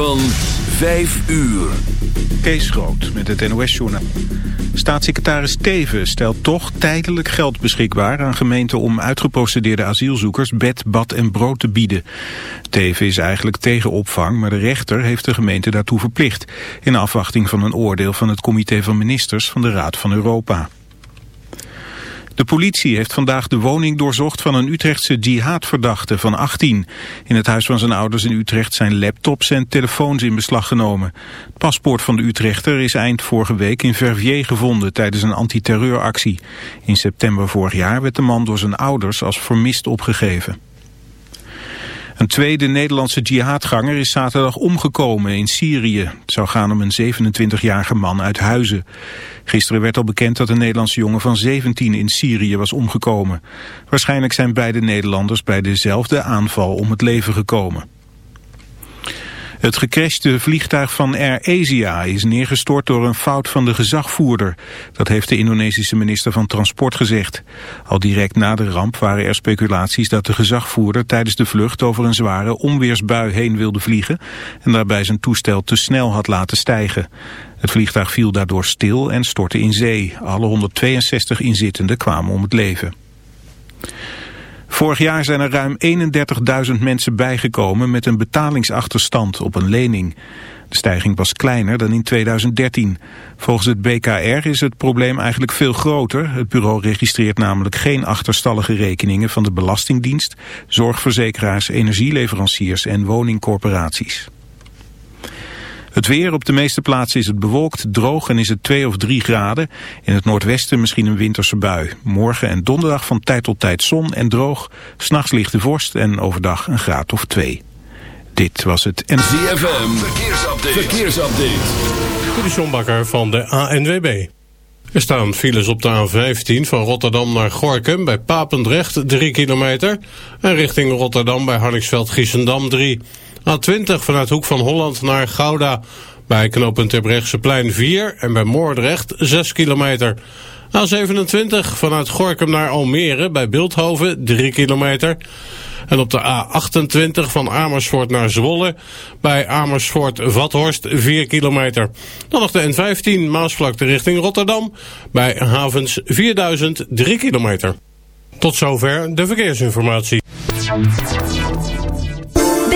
Van 5 uur. Kees Groot met het NOS-journaal. Staatssecretaris Teven stelt toch tijdelijk geld beschikbaar aan gemeenten om uitgeprocedeerde asielzoekers bed, bad en brood te bieden. Teven is eigenlijk tegen opvang, maar de rechter heeft de gemeente daartoe verplicht. In afwachting van een oordeel van het comité van ministers van de Raad van Europa. De politie heeft vandaag de woning doorzocht van een Utrechtse jihadverdachte van 18. In het huis van zijn ouders in Utrecht zijn laptops en telefoons in beslag genomen. Het paspoort van de Utrechter is eind vorige week in Verviers gevonden tijdens een antiterreuractie. In september vorig jaar werd de man door zijn ouders als vermist opgegeven. Een tweede Nederlandse jihadganger is zaterdag omgekomen in Syrië. Het zou gaan om een 27-jarige man uit Huizen. Gisteren werd al bekend dat een Nederlandse jongen van 17 in Syrië was omgekomen. Waarschijnlijk zijn beide Nederlanders bij dezelfde aanval om het leven gekomen. Het gecrashte vliegtuig van Air Asia is neergestort door een fout van de gezagvoerder. Dat heeft de Indonesische minister van Transport gezegd. Al direct na de ramp waren er speculaties dat de gezagvoerder tijdens de vlucht over een zware onweersbui heen wilde vliegen en daarbij zijn toestel te snel had laten stijgen. Het vliegtuig viel daardoor stil en stortte in zee. Alle 162 inzittenden kwamen om het leven. Vorig jaar zijn er ruim 31.000 mensen bijgekomen met een betalingsachterstand op een lening. De stijging was kleiner dan in 2013. Volgens het BKR is het probleem eigenlijk veel groter. Het bureau registreert namelijk geen achterstallige rekeningen van de Belastingdienst, zorgverzekeraars, energieleveranciers en woningcorporaties. Het weer op de meeste plaatsen is het bewolkt, droog en is het 2 of 3 graden. In het noordwesten misschien een winterse bui. Morgen en donderdag van tijd tot tijd zon en droog. S'nachts lichte vorst en overdag een graad of 2. Dit was het ZFM. Verkeersupdate. Verkeersupdate. De van de ANWB. Er staan files op de A15 van Rotterdam naar Gorkum bij Papendrecht 3 kilometer. En richting Rotterdam bij Harningsveld-Giessendam 3 A20 vanuit Hoek van Holland naar Gouda. Bij knooppunt plein 4 en bij Moordrecht 6 kilometer. A27 vanuit Gorkum naar Almere bij Beeldhoven 3 kilometer. En op de A28 van Amersfoort naar Zwolle bij Amersfoort-Vathorst 4 kilometer. Dan nog de N15 Maasvlakte richting Rotterdam bij Havens 4000 3 kilometer. Tot zover de verkeersinformatie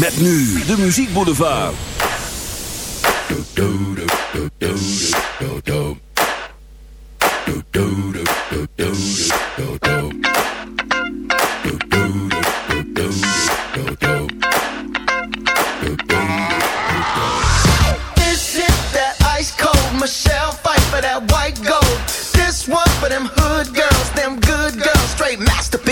Met nu de muziekboulevard. Michelle fight for that white gold. This one for them hood girls, them good girls, straight masterpiece.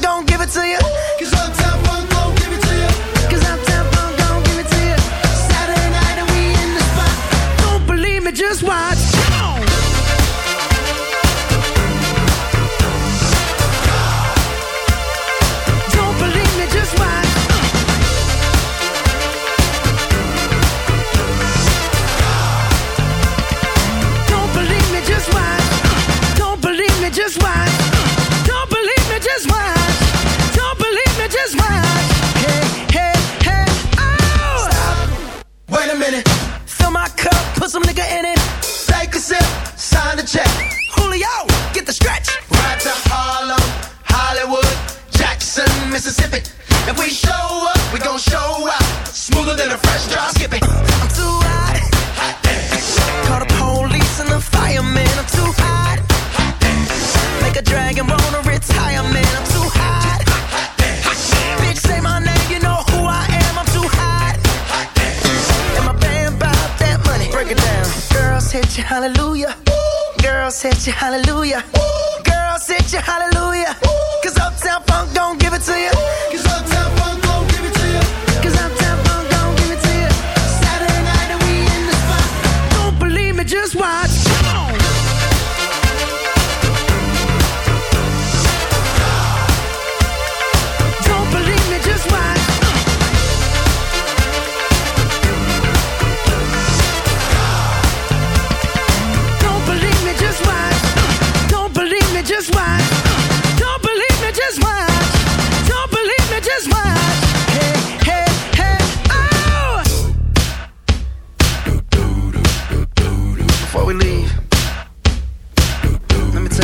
don't give it to you. Cause uptown funk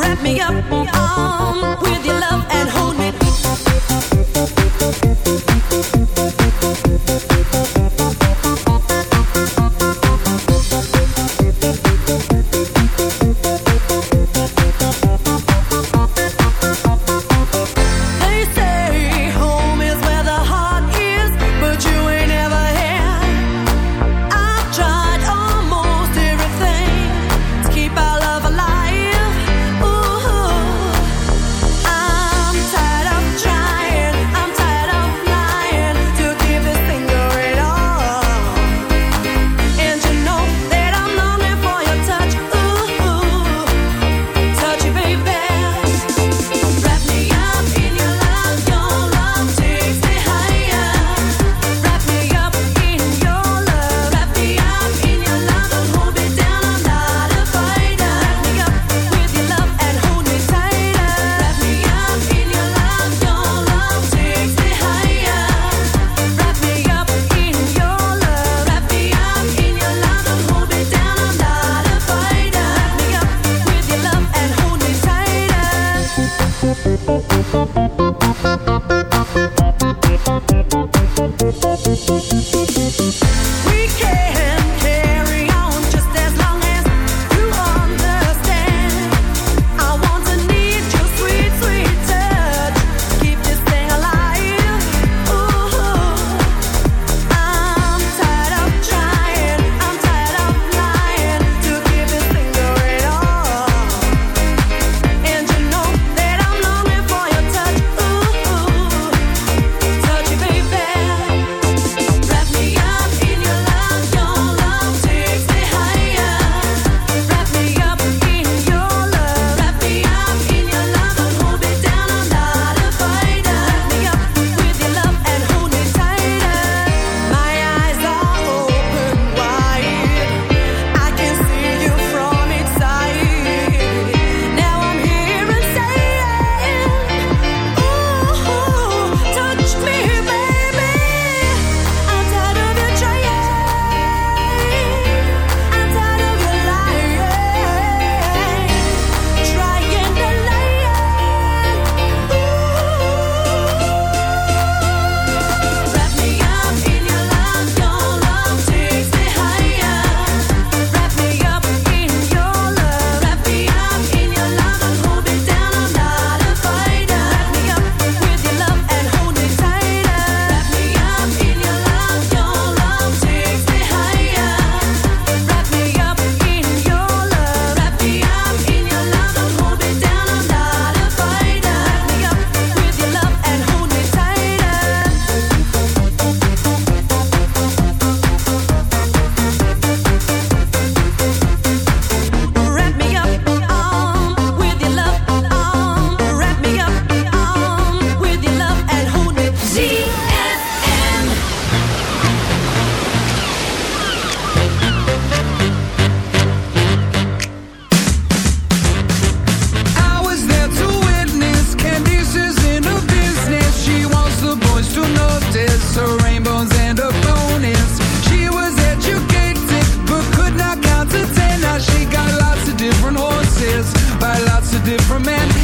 wrap me up in with your love. different man.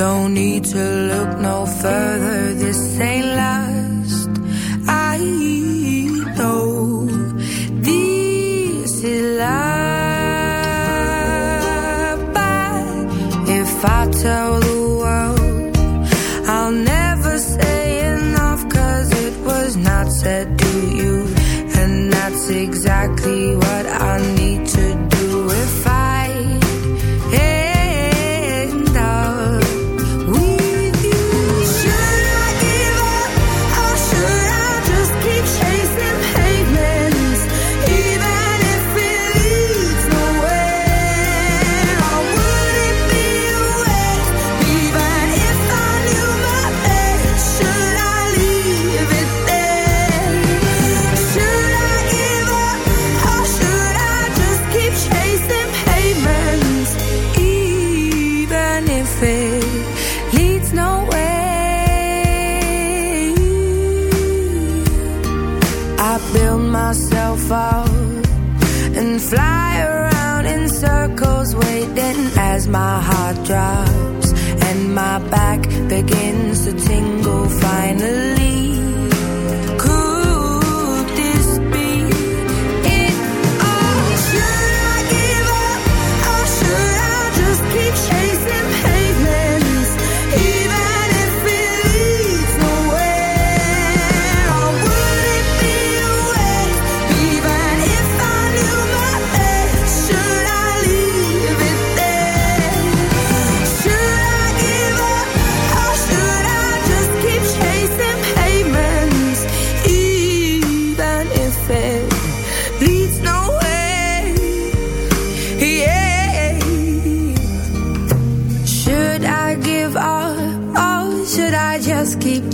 Don't need to look no further, this ain't last. I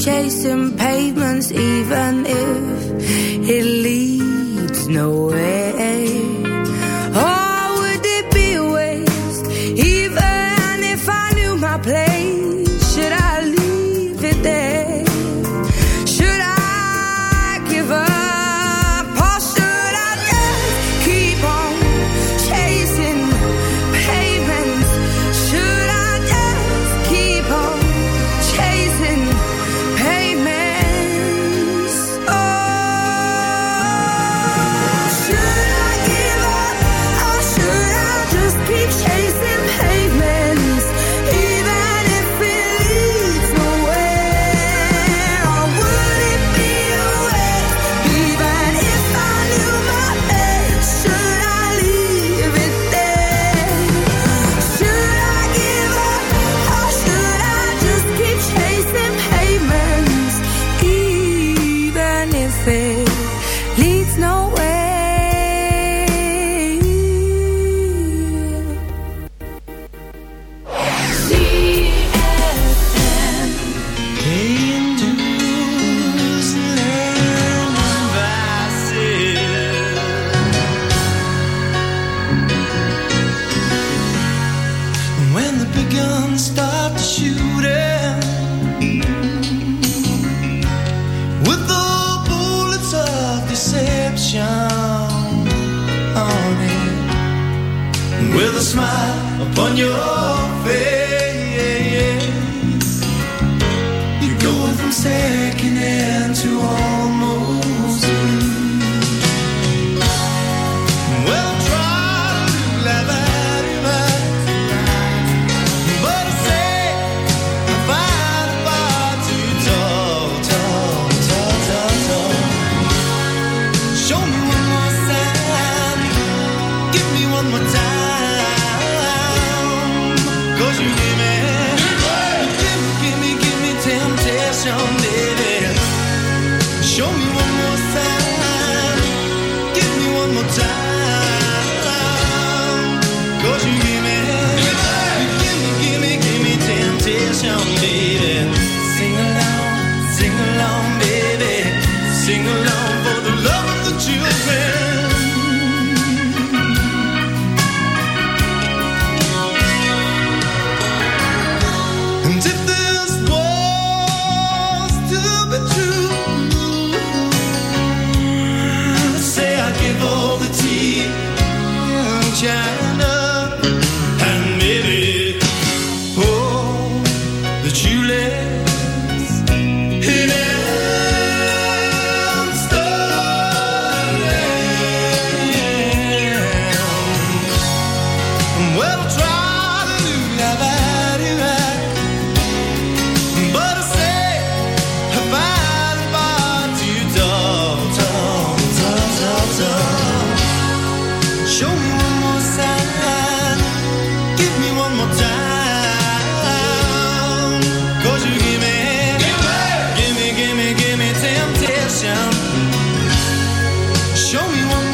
chasing pavements even if Show me one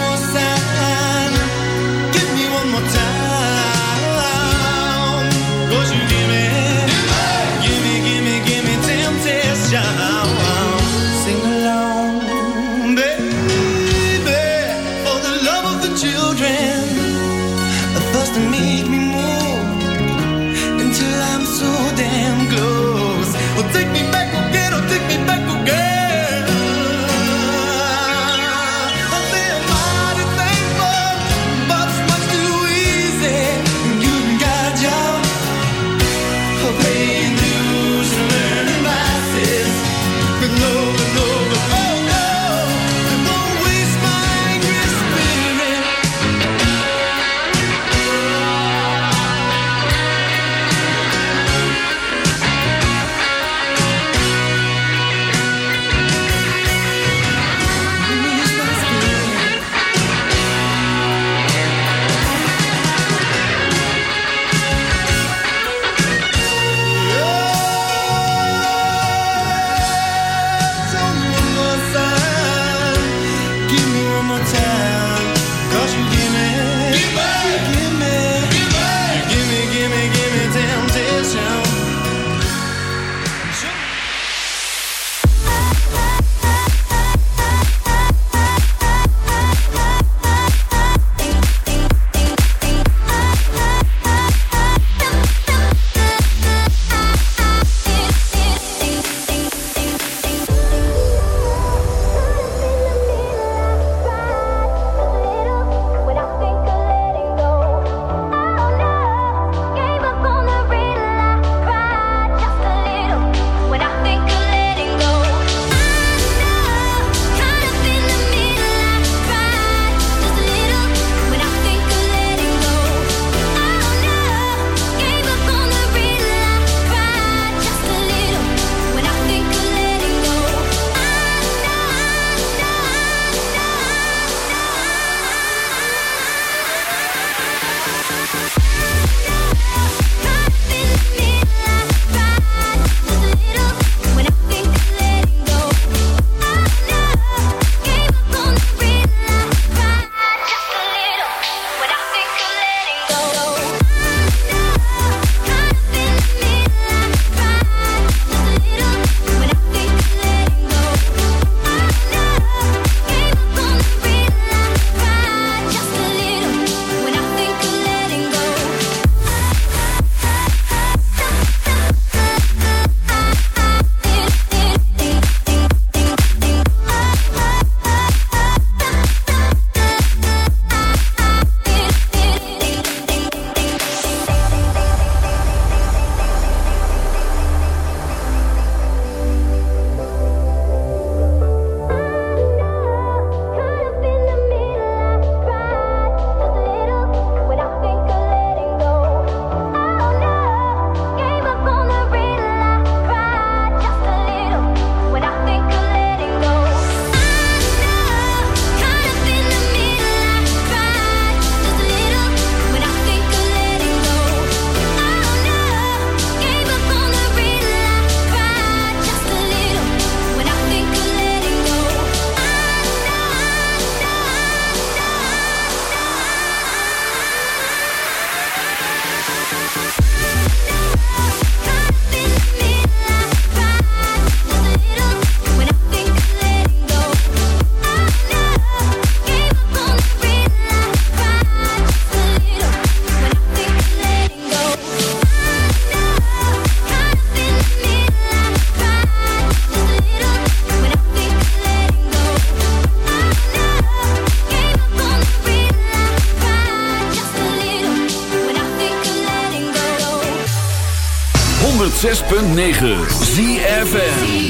106.9 ZFN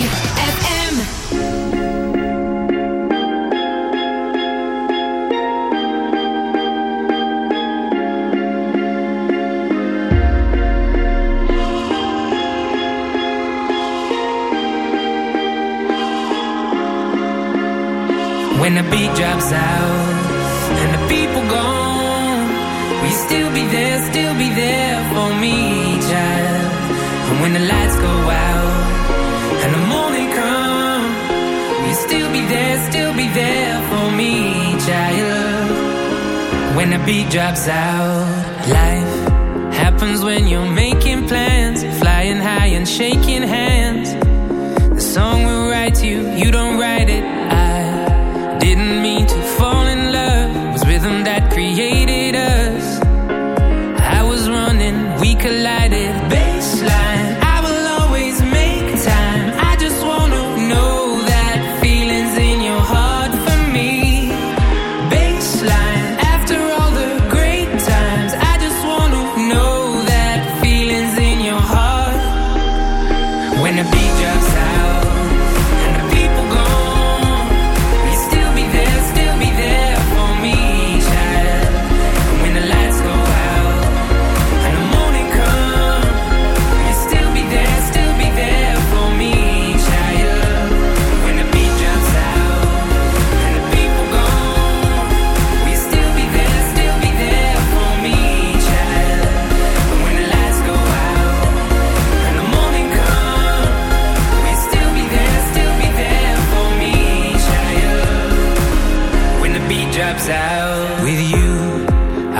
drops out. Life happens when you're making plans, flying high and shaking hands. The song will write you, you don't wanna be just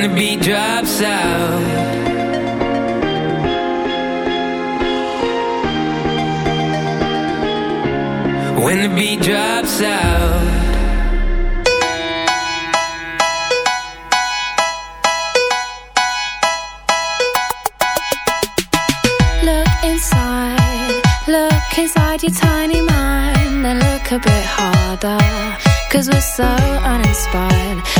when the beat drops out. When the beat drops out. Look inside, look inside your tiny mind Then look a bit harder Cause we're so uninspired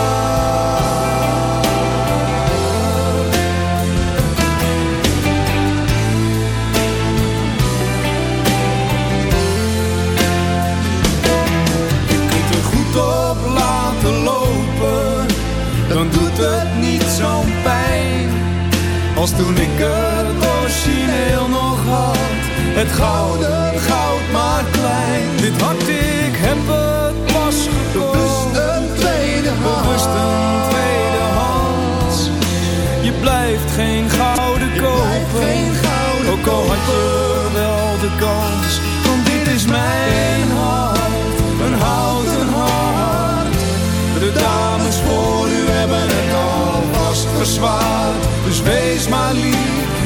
Als toen ik het origineel nog had, het gouden goud maar klein. Dit hart, ik heb het pas gekocht. Bewust een tweede hand. Bewust een tweede hand. Je blijft geen gouden kopen. Ook al had je wel de kans.